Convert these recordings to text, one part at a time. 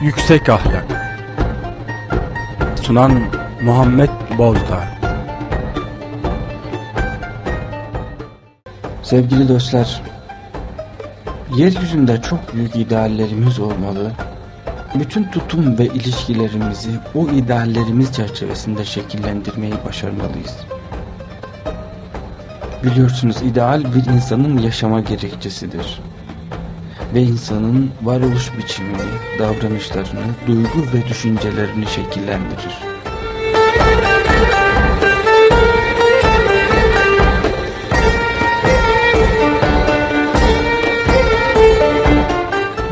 Yüksek Ahlak Sunan Muhammed Bozdağ Sevgili dostlar, yeryüzünde çok büyük ideallerimiz olmalı. Bütün tutum ve ilişkilerimizi o ideallerimiz çerçevesinde şekillendirmeyi başarmalıyız. Biliyorsunuz ideal bir insanın yaşama gerekçesidir. Ve insanın varoluş biçimini, davranışlarını, duygu ve düşüncelerini şekillendirir.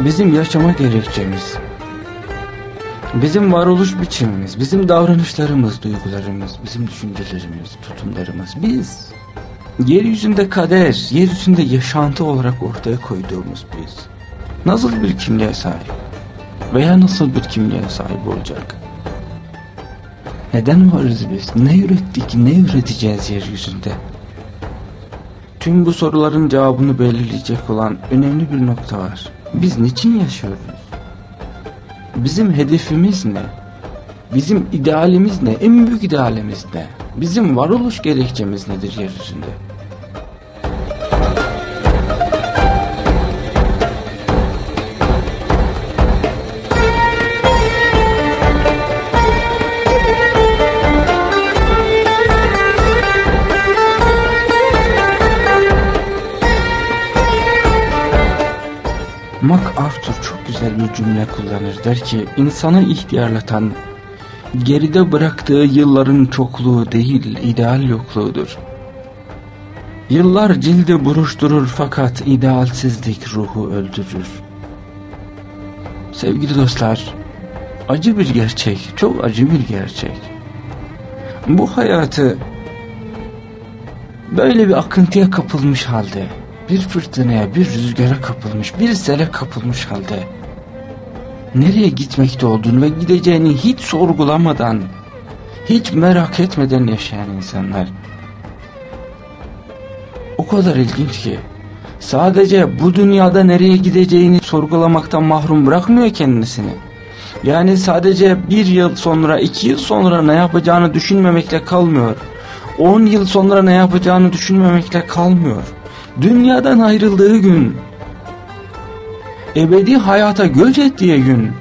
Bizim yaşama gerekçemiz, bizim varoluş biçimimiz, bizim davranışlarımız, duygularımız, bizim düşüncelerimiz, tutumlarımız, biz yeryüzünde kader, yeryüzünde yaşantı olarak ortaya koyduğumuz biz. Nasıl bir kimliğe sahip veya nasıl bir kimliğe sahip olacak? Neden varız biz? Ne ürettik, ne üreteceğiz yeryüzünde? Tüm bu soruların cevabını belirleyecek olan önemli bir nokta var. Biz niçin yaşıyoruz? Bizim hedefimiz ne? Bizim idealimiz ne? En büyük idealimiz ne? Bizim varoluş gerekçemiz nedir yeryüzünde? Cümle kullanır. Der ki insanı ihtiyarlatan geride bıraktığı yılların çokluğu değil ideal yokluğudur. Yıllar cildi buruşturur fakat idealsizlik ruhu öldürür. Sevgili dostlar, acı bir gerçek, çok acı bir gerçek. Bu hayatı böyle bir akıntıya kapılmış halde bir fırtınaya, bir rüzgara kapılmış, bir sele kapılmış halde nereye gitmekte olduğunu ve gideceğini hiç sorgulamadan, hiç merak etmeden yaşayan insanlar. O kadar ilginç ki sadece bu dünyada nereye gideceğini sorgulamaktan mahrum bırakmıyor kendisini. Yani sadece bir yıl sonra, iki yıl sonra ne yapacağını düşünmemekle kalmıyor. On yıl sonra ne yapacağını düşünmemekle kalmıyor dünyadan ayrıldığı gün, ebedi hayata göç ettiği gün,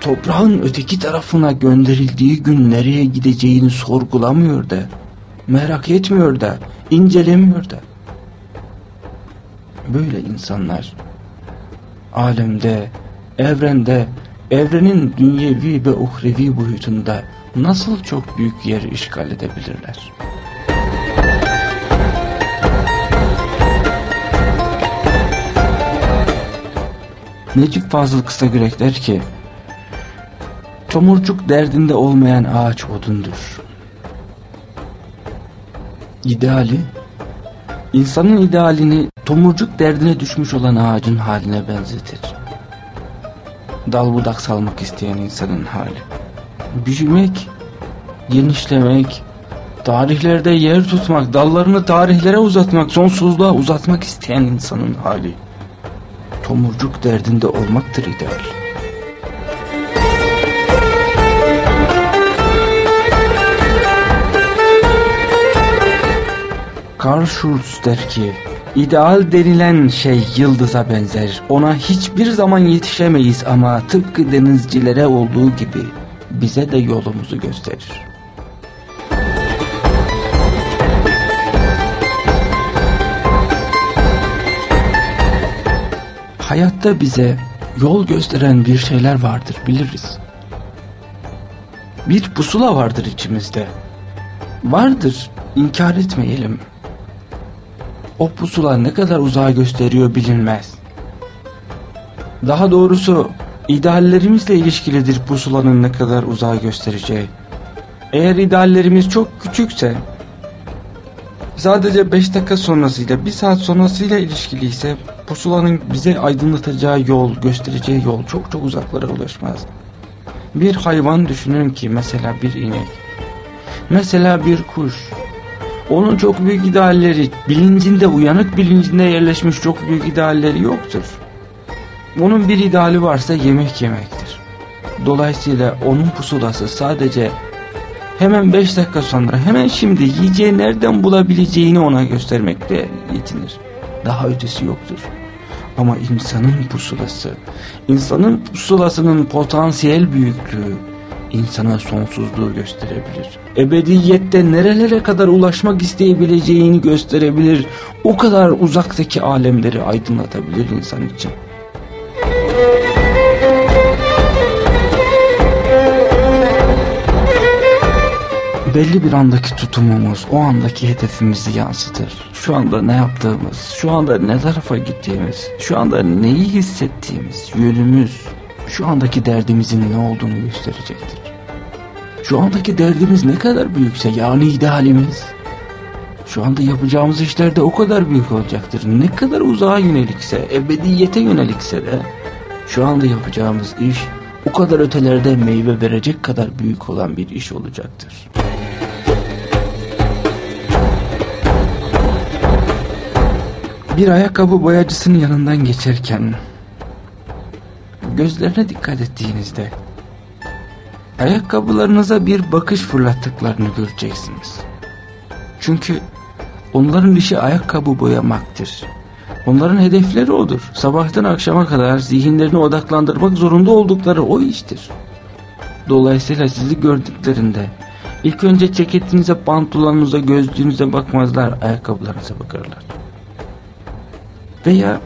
toprağın öteki tarafına gönderildiği gün nereye gideceğini sorgulamıyor da, merak etmiyor da, incelemiyor da. Böyle insanlar, alemde, evrende, evrenin dünyevi ve uhrevi boyutunda nasıl çok büyük yer işgal edebilirler? Necip Fazıl Kısagürek der ki Tomurcuk derdinde olmayan ağaç odundur. İdeali insanın idealini tomurcuk derdine düşmüş olan ağacın haline benzetir. Dal budak salmak isteyen insanın hali. Büyümek, genişlemek, tarihlerde yer tutmak, dallarını tarihlere uzatmak, sonsuzluğa uzatmak isteyen insanın hali tomurcuk derdinde olmaktır ideal. Karl Schurz der ki, ideal denilen şey yıldıza benzer. Ona hiçbir zaman yetişemeyiz ama tıpkı denizcilere olduğu gibi bize de yolumuzu gösterir. Hayatta bize yol gösteren bir şeyler vardır biliriz. Bir pusula vardır içimizde. Vardır inkar etmeyelim. O pusula ne kadar uzağa gösteriyor bilinmez. Daha doğrusu ideallerimizle ilişkilidir pusulanın ne kadar uzağa göstereceği. Eğer ideallerimiz çok küçükse sadece 5 dakika sonrasıyla 1 saat sonrasıyla ilişkiliyse pusulanın bize aydınlatacağı yol, göstereceği yol çok çok uzaklara ulaşmaz. Bir hayvan düşünün ki mesela bir inek. Mesela bir kuş. Onun çok büyük idealleri, bilincinde, uyanık bilincinde yerleşmiş çok büyük idealleri yoktur. Onun bir ideali varsa yemek yemektir. Dolayısıyla onun pusulası sadece hemen 5 dakika sonra hemen şimdi yiyeceği nereden bulabileceğini ona göstermekle yetinir. Daha ötesi yoktur. Ama insanın pusulası, insanın pusulasının potansiyel büyüklüğü insana sonsuzluğu gösterebilir. Ebediyette nerelere kadar ulaşmak isteyebileceğini gösterebilir. O kadar uzaktaki alemleri aydınlatabilir insan için. Belli bir andaki tutumumuz o andaki hedefimizi yansıtır. Şu anda ne yaptığımız, şu anda ne tarafa gittiğimiz, şu anda neyi hissettiğimiz, yönümüz, şu andaki derdimizin ne olduğunu gösterecektir. Şu andaki derdimiz ne kadar büyükse yani idealimiz, şu anda yapacağımız işler de o kadar büyük olacaktır. Ne kadar uzağa yönelikse, ebediyete yönelikse de şu anda yapacağımız iş o kadar ötelerde meyve verecek kadar büyük olan bir iş olacaktır. Bir ayakkabı boyacısının yanından geçerken gözlerine dikkat ettiğinizde ayakkabılarınıza bir bakış fırlattıklarını göreceksiniz. Çünkü onların işi ayakkabı boyamaktır. Onların hedefleri odur. Sabahtan akşama kadar zihinlerini odaklandırmak zorunda oldukları o iştir. Dolayısıyla sizi gördüklerinde ilk önce ceketinize, pantolonunuza, gözlüğünüze bakmazlar, ayakkabılarınıza bakarlar. Veya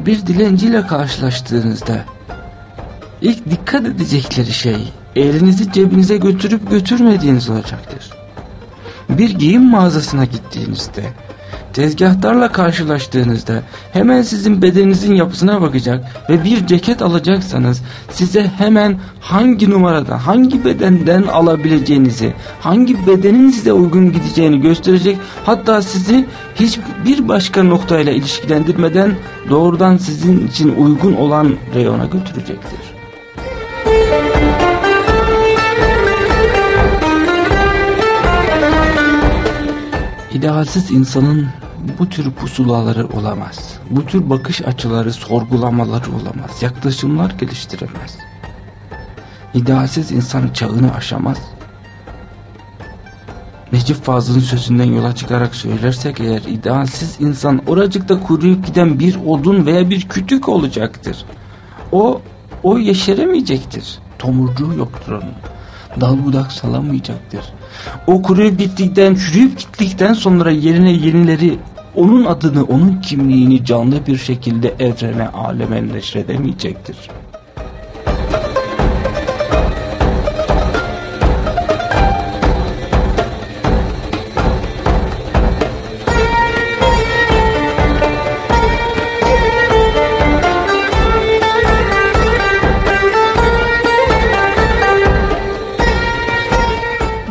bir dilenciyle karşılaştığınızda ilk dikkat edecekleri şey elinizi cebinize götürüp götürmediğiniz olacaktır. Bir giyim mağazasına gittiğinizde tezgahtarla karşılaştığınızda hemen sizin bedeninizin yapısına bakacak ve bir ceket alacaksanız size hemen hangi numaradan hangi bedenden alabileceğinizi hangi bedenin size uygun gideceğini gösterecek hatta sizi hiçbir başka noktayla ilişkilendirmeden doğrudan sizin için uygun olan reyona götürecektir. İdealsiz insanın bu tür pusulaları olamaz. Bu tür bakış açıları, sorgulamaları olamaz. Yaklaşımlar geliştiremez. İdealsiz insan çağını aşamaz. Necip Fazıl'ın sözünden yola çıkarak söylersek eğer idealsiz insan oracıkta kuruyup giden bir odun veya bir kütük olacaktır. O, o yeşeremeyecektir. Tomurcuğu yoktur onun. Dal budak salamayacaktır. O kuruyup gittikten, çürüyüp gittikten sonra yerine yenileri onun adını, onun kimliğini canlı bir şekilde evrene, aleme neşredemeyecektir.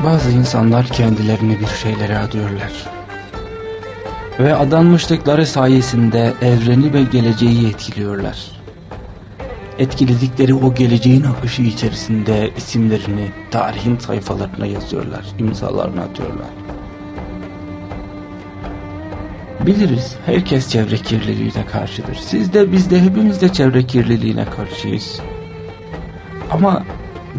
Bazı insanlar kendilerini bir şeylere adıyorlar. Ve adanmışlıkları sayesinde evreni ve geleceği etkiliyorlar. Etkiledikleri o geleceğin akışı içerisinde isimlerini tarihin sayfalarına yazıyorlar, imzalarını atıyorlar. Biliriz herkes çevre kirliliğine karşıdır. Siz de biz de hepimiz de çevre kirliliğine karşıyız. Ama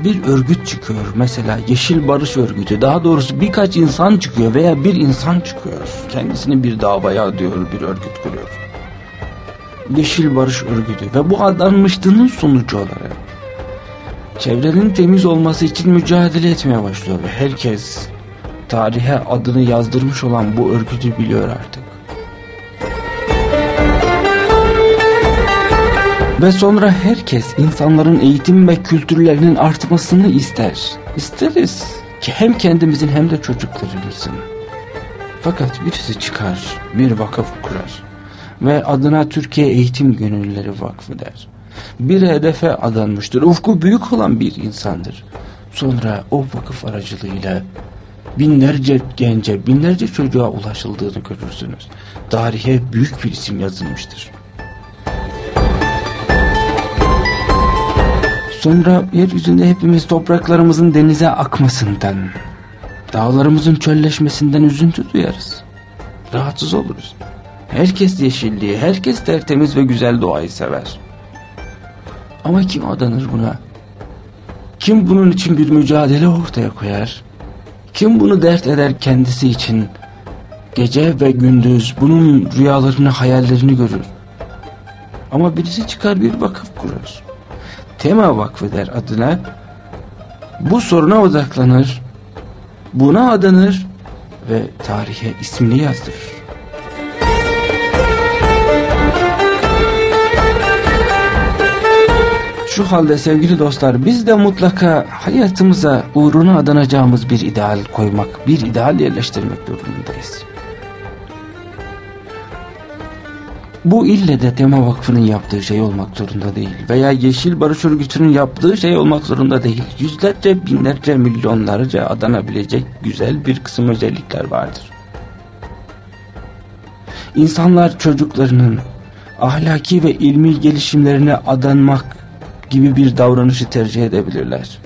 bir örgüt çıkıyor. Mesela Yeşil Barış Örgütü daha doğrusu birkaç insan çıkıyor veya bir insan çıkıyor. Kendisini bir davaya diyor bir örgüt kuruyor. Yeşil Barış Örgütü ve bu adanmışlığının sonucu olarak çevrenin temiz olması için mücadele etmeye başlıyor ve herkes tarihe adını yazdırmış olan bu örgütü biliyor artık Ve sonra herkes insanların eğitim ve kültürlerinin artmasını ister. İsteriz ki hem kendimizin hem de çocuklarımızın. Fakat birisi çıkar, bir vakıf kurar ve adına Türkiye Eğitim Gönüllüleri Vakfı der. Bir hedefe adanmıştır, ufku büyük olan bir insandır. Sonra o vakıf aracılığıyla binlerce gence, binlerce çocuğa ulaşıldığını görürsünüz. Tarihe büyük bir isim yazılmıştır. Sonra yeryüzünde hepimiz topraklarımızın denize akmasından, dağlarımızın çölleşmesinden üzüntü duyarız. Rahatsız oluruz. Herkes yeşilliği, herkes tertemiz ve güzel doğayı sever. Ama kim adanır buna? Kim bunun için bir mücadele ortaya koyar? Kim bunu dert eder kendisi için? Gece ve gündüz bunun rüyalarını, hayallerini görür. Ama birisi çıkar bir vakıf kurar. Tema Vakfı der adına. Bu soruna odaklanır. Buna adanır ve tarihe ismini yazdırır. Şu halde sevgili dostlar biz de mutlaka hayatımıza uğruna adanacağımız bir ideal koymak, bir ideal yerleştirmek durumundayız. Bu ille de Tema Vakfı'nın yaptığı şey olmak zorunda değil veya Yeşil Barış Örgütü'nün yaptığı şey olmak zorunda değil. Yüzlerce, binlerce, milyonlarca adanabilecek güzel bir kısım özellikler vardır. İnsanlar çocuklarının ahlaki ve ilmi gelişimlerine adanmak gibi bir davranışı tercih edebilirler.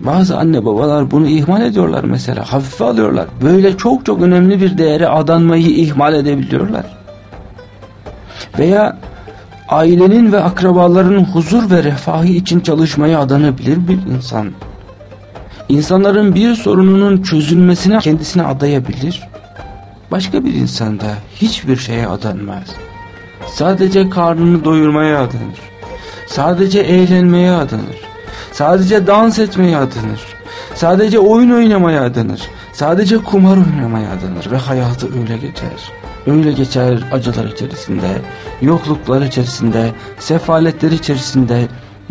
Bazı anne babalar bunu ihmal ediyorlar mesela hafife alıyorlar. Böyle çok çok önemli bir değere adanmayı ihmal edebiliyorlar. Veya ailenin ve akrabaların huzur ve refahı için çalışmaya adanabilir bir insan. İnsanların bir sorununun çözülmesine kendisine adayabilir. Başka bir insan da hiçbir şeye adanmaz. Sadece karnını doyurmaya adanır. Sadece eğlenmeye adanır. Sadece dans etmeye adanır. Sadece oyun oynamaya adanır. Sadece kumar oynamaya adanır ve hayatı öyle geçer. Öyle geçer acılar içerisinde, yokluklar içerisinde, sefaletler içerisinde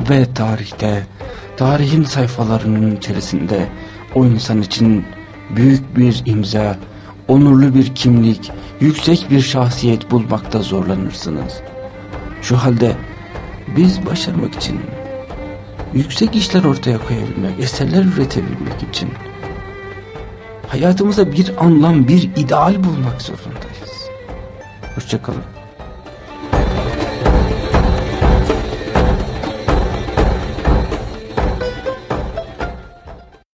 ve tarihte, tarihin sayfalarının içerisinde o insan için büyük bir imza, onurlu bir kimlik, yüksek bir şahsiyet bulmakta zorlanırsınız. Şu halde biz başarmak için, yüksek işler ortaya koyabilmek, eserler üretebilmek için hayatımıza bir anlam, bir ideal bulmak zorundayız. Hoşçakalın.